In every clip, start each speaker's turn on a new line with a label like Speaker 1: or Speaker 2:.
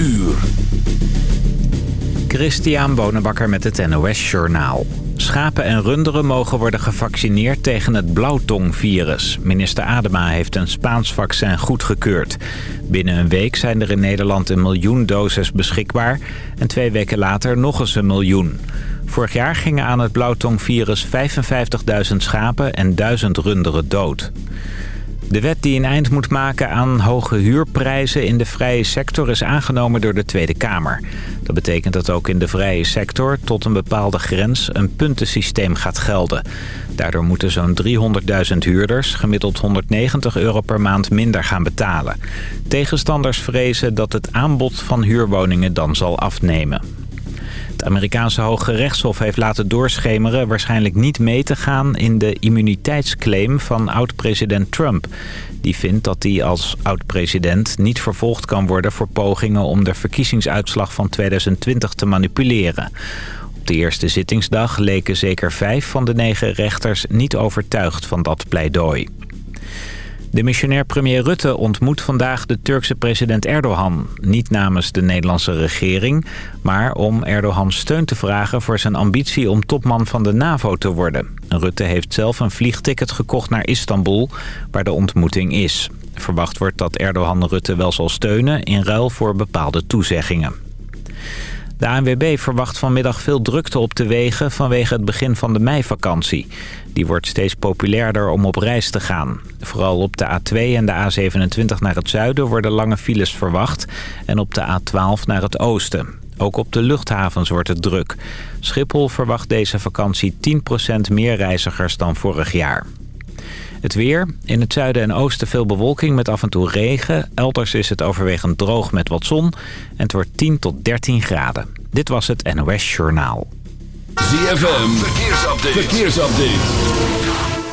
Speaker 1: uur.
Speaker 2: Christian Bonenbakker met het NOS Journaal. Schapen en runderen mogen worden gevaccineerd tegen het blauwtongvirus. Minister Adema heeft een Spaans vaccin goedgekeurd. Binnen een week zijn er in Nederland een miljoen doses beschikbaar... en twee weken later nog eens een miljoen. Vorig jaar gingen aan het blauwtongvirus 55.000 schapen en 1000 runderen dood. De wet die een eind moet maken aan hoge huurprijzen in de vrije sector is aangenomen door de Tweede Kamer. Dat betekent dat ook in de vrije sector tot een bepaalde grens een puntensysteem gaat gelden. Daardoor moeten zo'n 300.000 huurders gemiddeld 190 euro per maand minder gaan betalen. Tegenstanders vrezen dat het aanbod van huurwoningen dan zal afnemen. Het Amerikaanse Hoge Rechtshof heeft laten doorschemeren... waarschijnlijk niet mee te gaan in de immuniteitsclaim van oud-president Trump. Die vindt dat hij als oud-president niet vervolgd kan worden... voor pogingen om de verkiezingsuitslag van 2020 te manipuleren. Op de eerste zittingsdag leken zeker vijf van de negen rechters niet overtuigd van dat pleidooi. De missionair premier Rutte ontmoet vandaag de Turkse president Erdogan. Niet namens de Nederlandse regering, maar om Erdogan steun te vragen... voor zijn ambitie om topman van de NAVO te worden. Rutte heeft zelf een vliegticket gekocht naar Istanbul, waar de ontmoeting is. Verwacht wordt dat Erdogan Rutte wel zal steunen in ruil voor bepaalde toezeggingen. De ANWB verwacht vanmiddag veel drukte op de wegen vanwege het begin van de meivakantie. Die wordt steeds populairder om op reis te gaan. Vooral op de A2 en de A27 naar het zuiden worden lange files verwacht en op de A12 naar het oosten. Ook op de luchthavens wordt het druk. Schiphol verwacht deze vakantie 10% meer reizigers dan vorig jaar. Het weer. In het zuiden en oosten veel bewolking met af en toe regen. Elders is het overwegend droog met wat zon. En het wordt 10 tot 13 graden. Dit was het NOS Journaal.
Speaker 1: ZFM. Verkeersupdate. Verkeersupdate.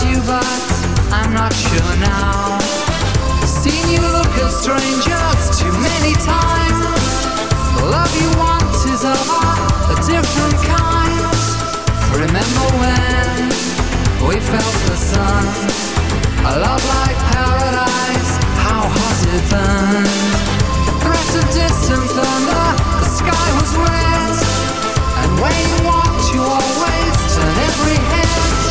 Speaker 3: you, but I'm not sure now. Seen you look at strangers too many times. The love you want is of a different kind. Remember when we felt the sun? A love like paradise, how has it been? Threats of distant thunder, the sky was red. And when you walked, you always turn every head.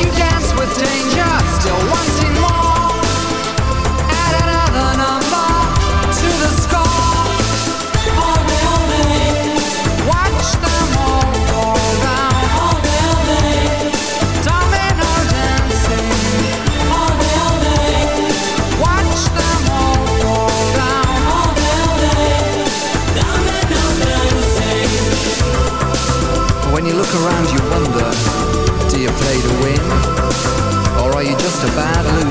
Speaker 3: you down. To battle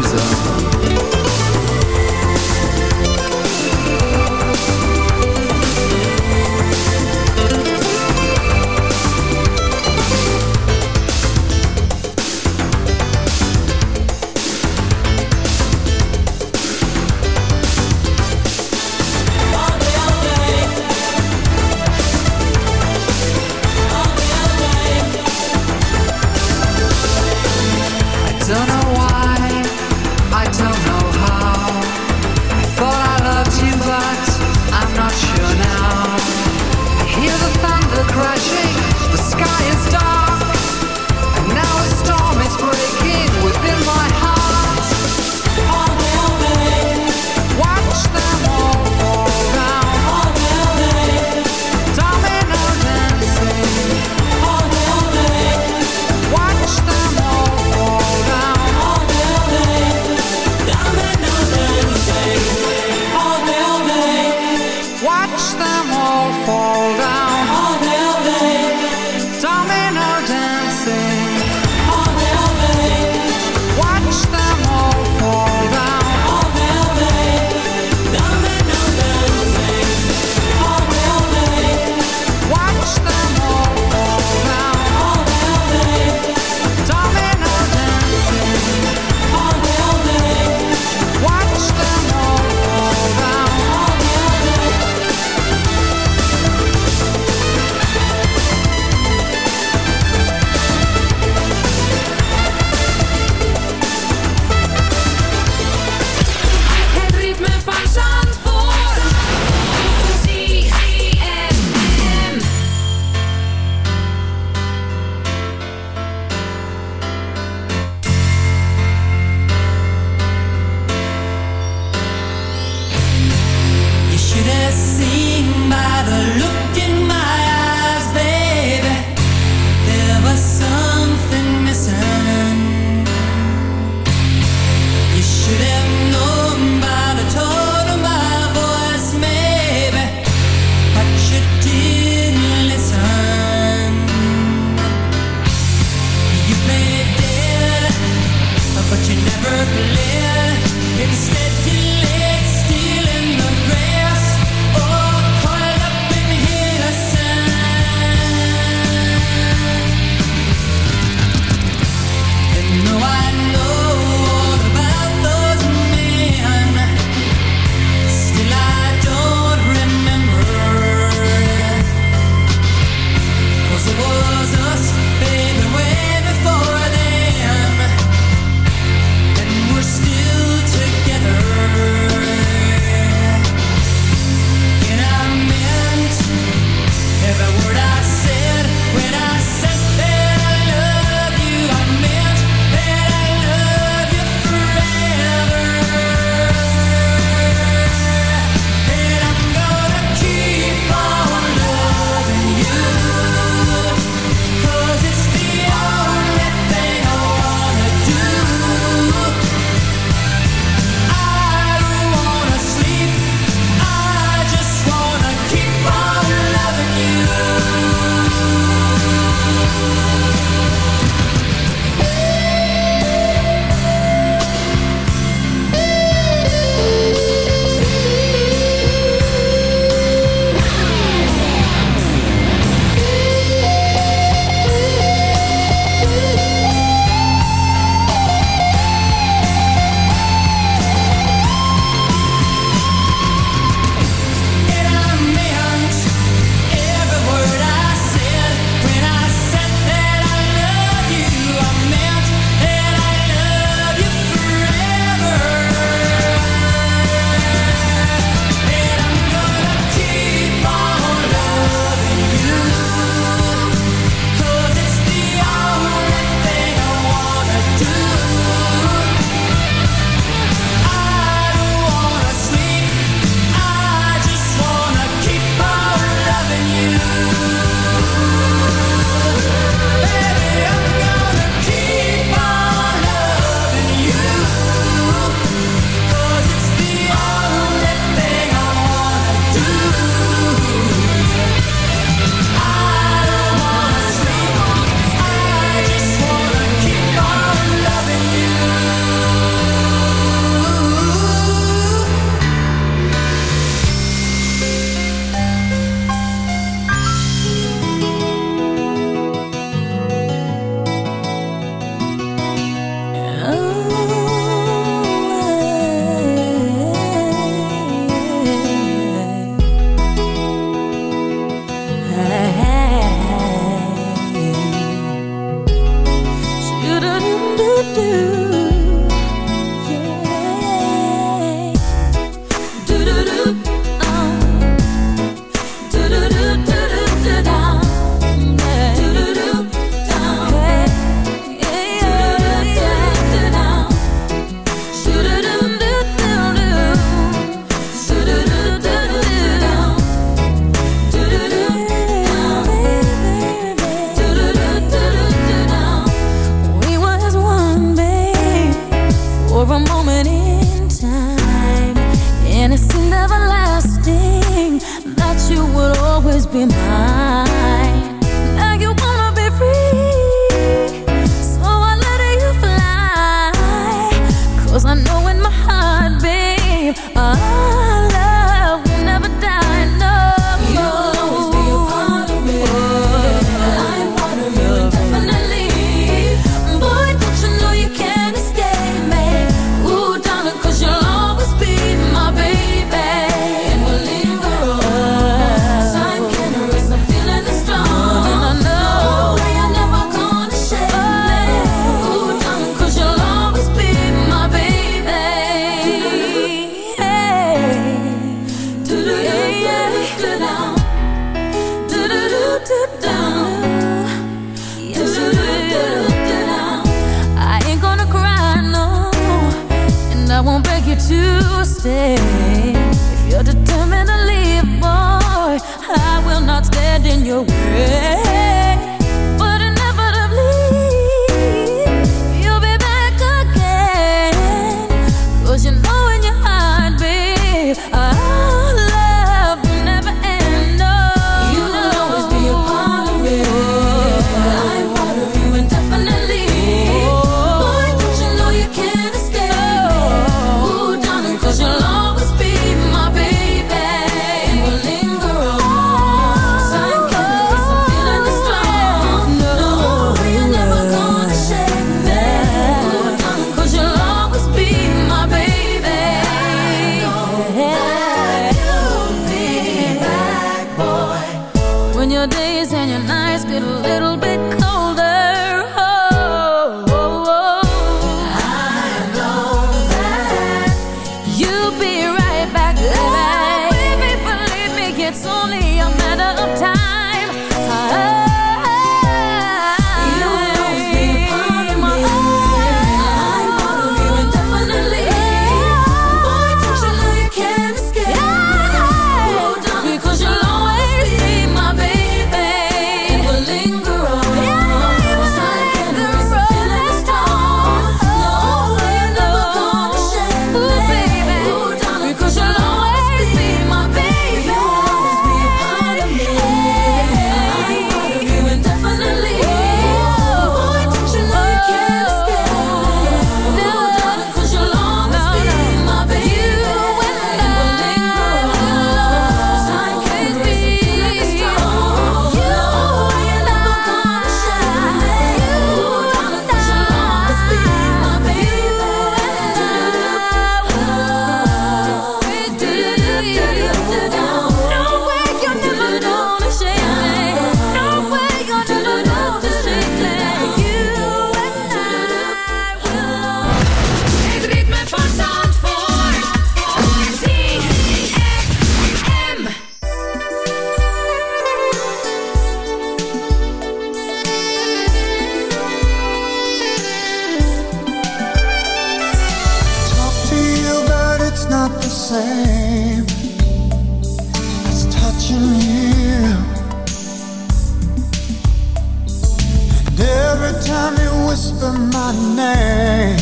Speaker 3: whisper
Speaker 1: my name,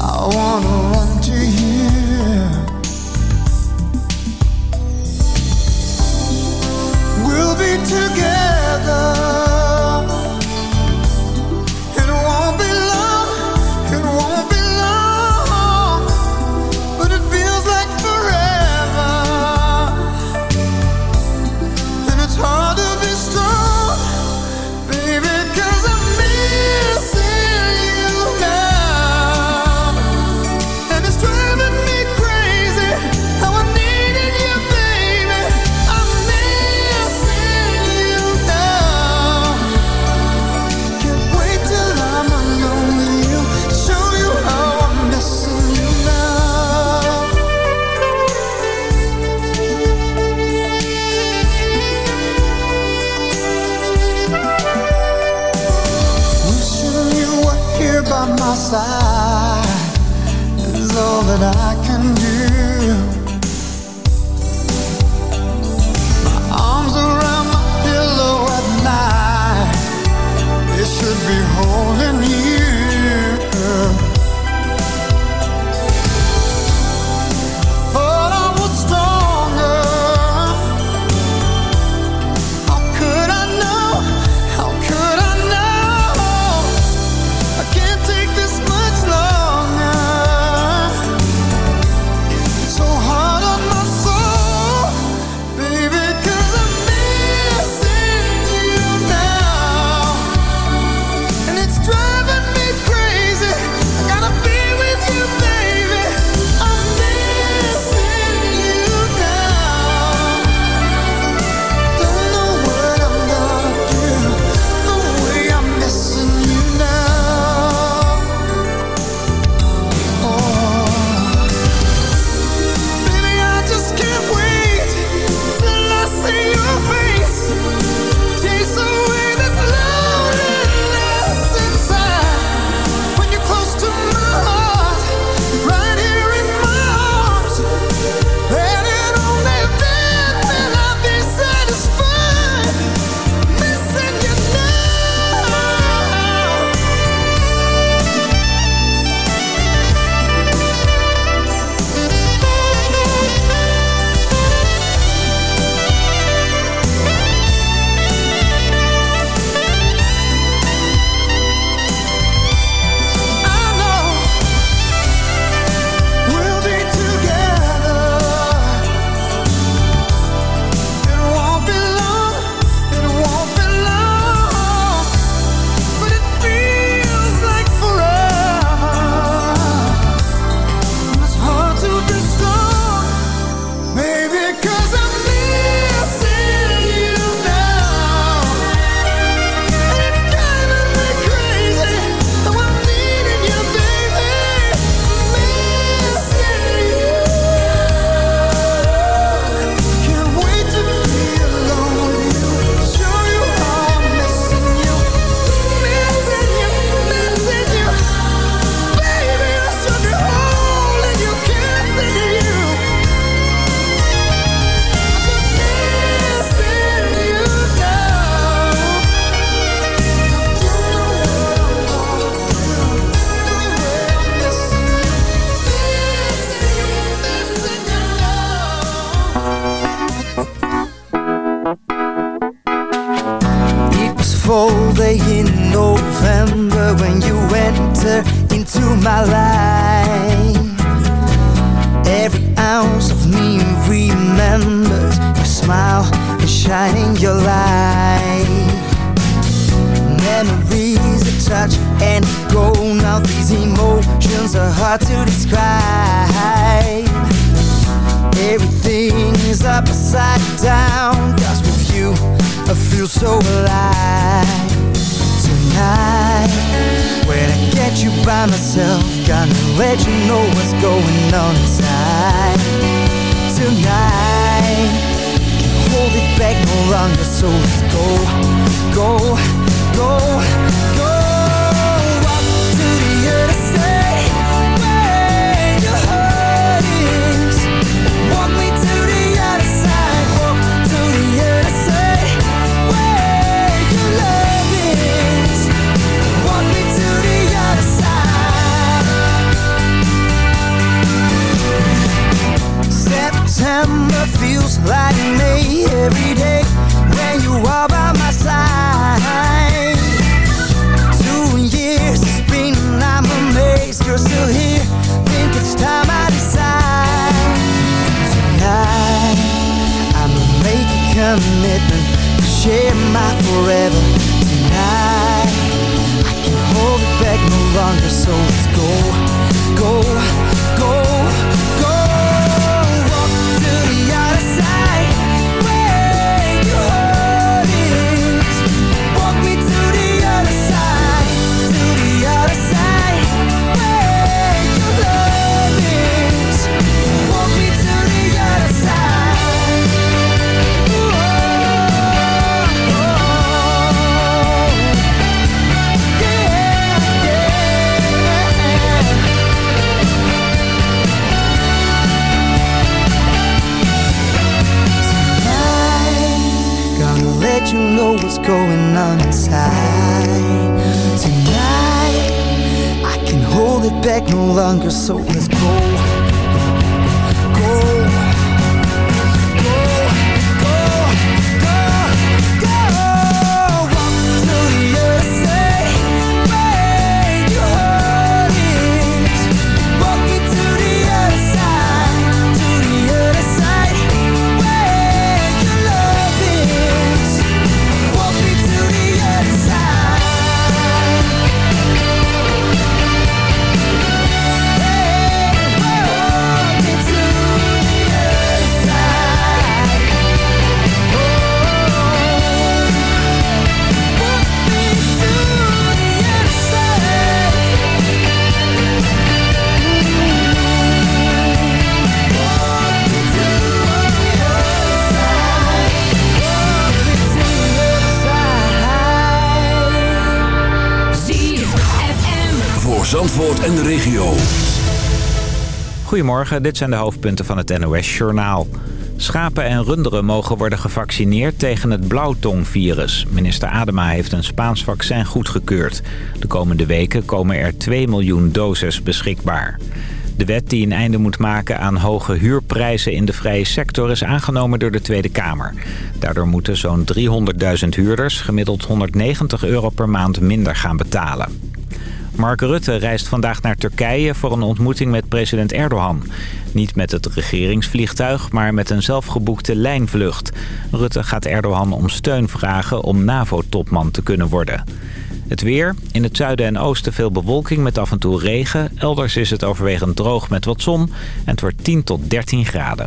Speaker 1: I wanna run
Speaker 2: Goedemorgen, dit zijn de hoofdpunten van het NOS-journaal. Schapen en runderen mogen worden gevaccineerd tegen het blauwtongvirus. Minister Adema heeft een Spaans vaccin goedgekeurd. De komende weken komen er 2 miljoen doses beschikbaar. De wet die een einde moet maken aan hoge huurprijzen in de vrije sector is aangenomen door de Tweede Kamer. Daardoor moeten zo'n 300.000 huurders gemiddeld 190 euro per maand minder gaan betalen. Mark Rutte reist vandaag naar Turkije voor een ontmoeting met president Erdogan. Niet met het regeringsvliegtuig, maar met een zelfgeboekte lijnvlucht. Rutte gaat Erdogan om steun vragen om NAVO-topman te kunnen worden. Het weer. In het zuiden en oosten veel bewolking met af en toe regen. Elders is het overwegend droog met wat zon. En het wordt 10 tot 13 graden.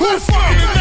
Speaker 4: Let's go.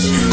Speaker 4: passion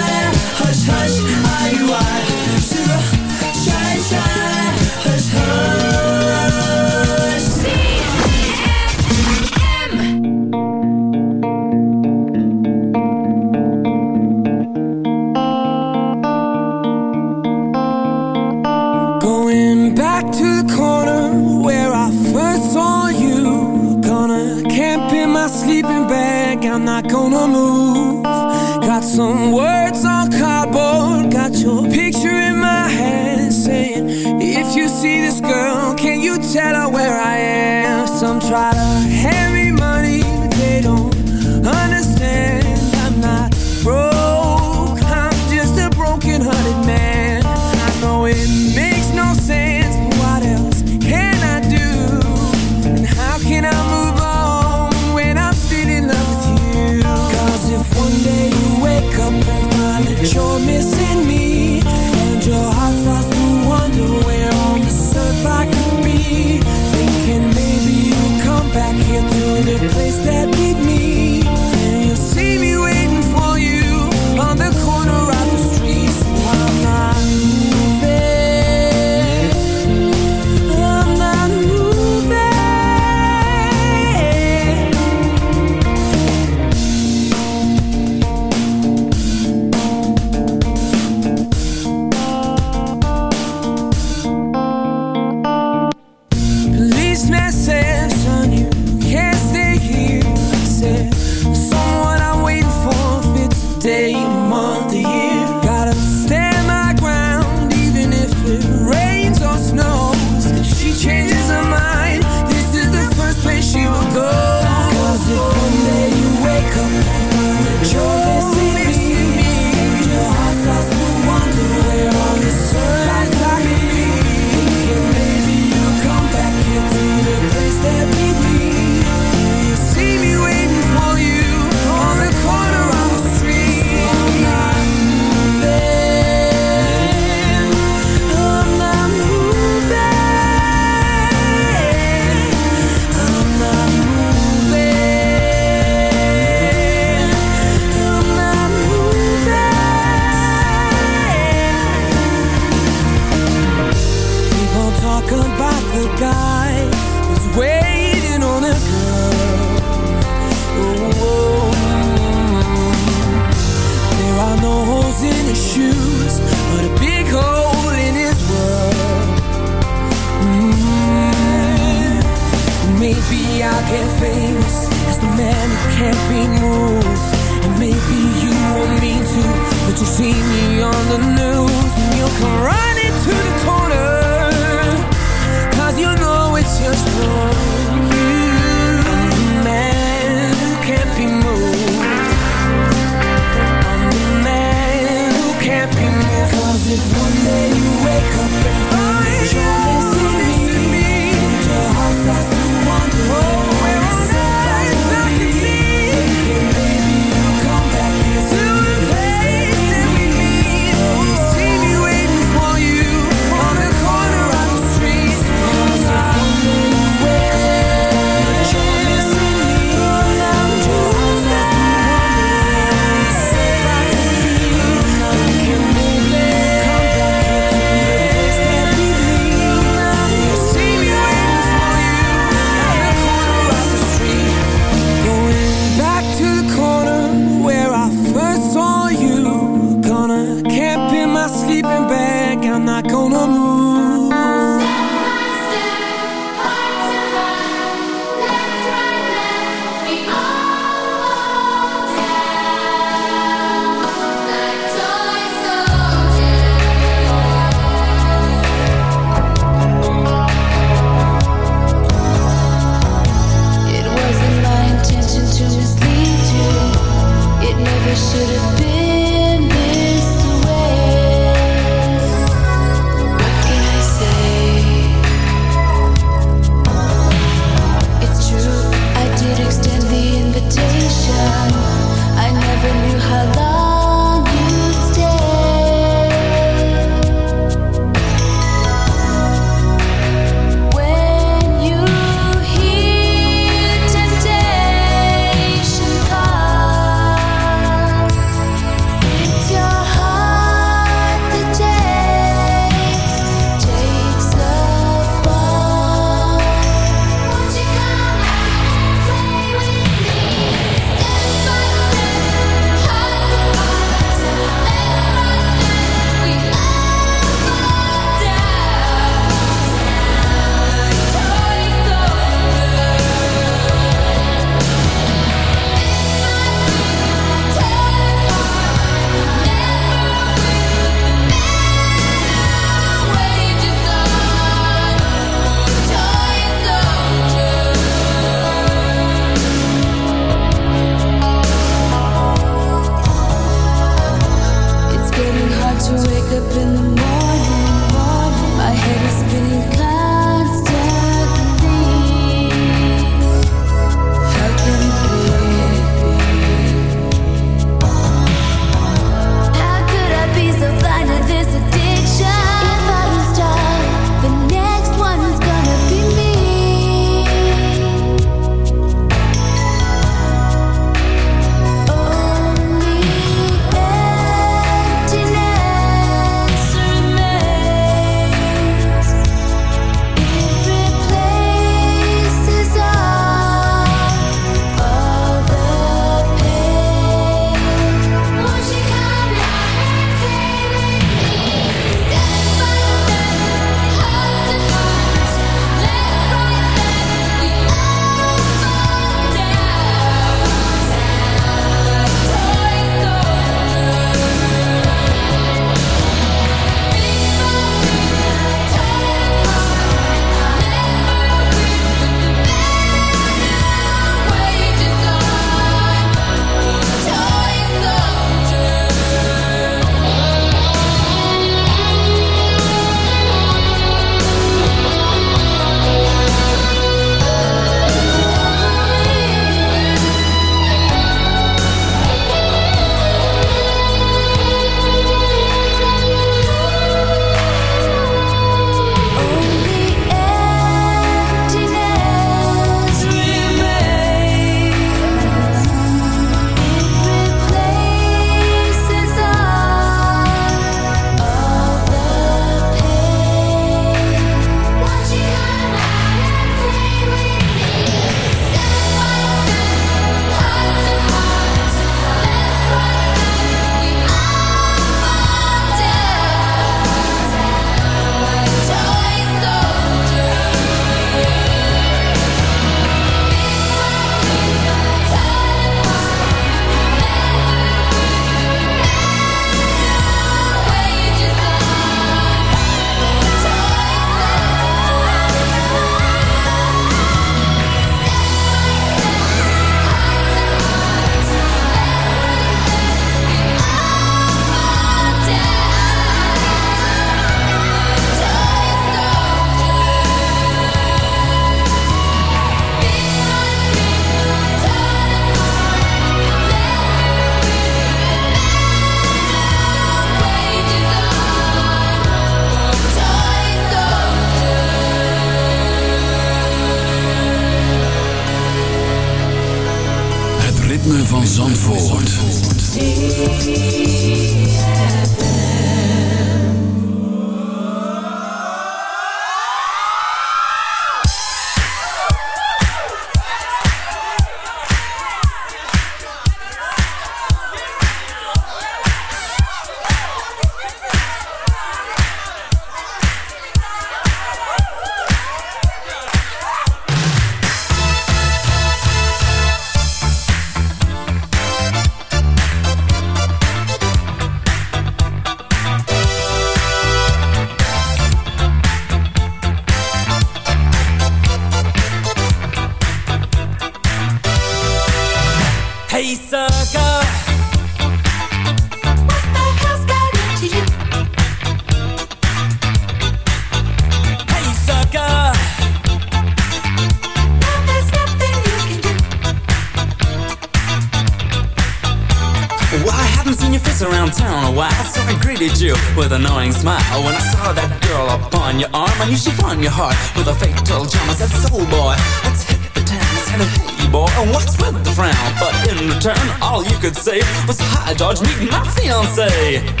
Speaker 4: Dodge, meet my fiance.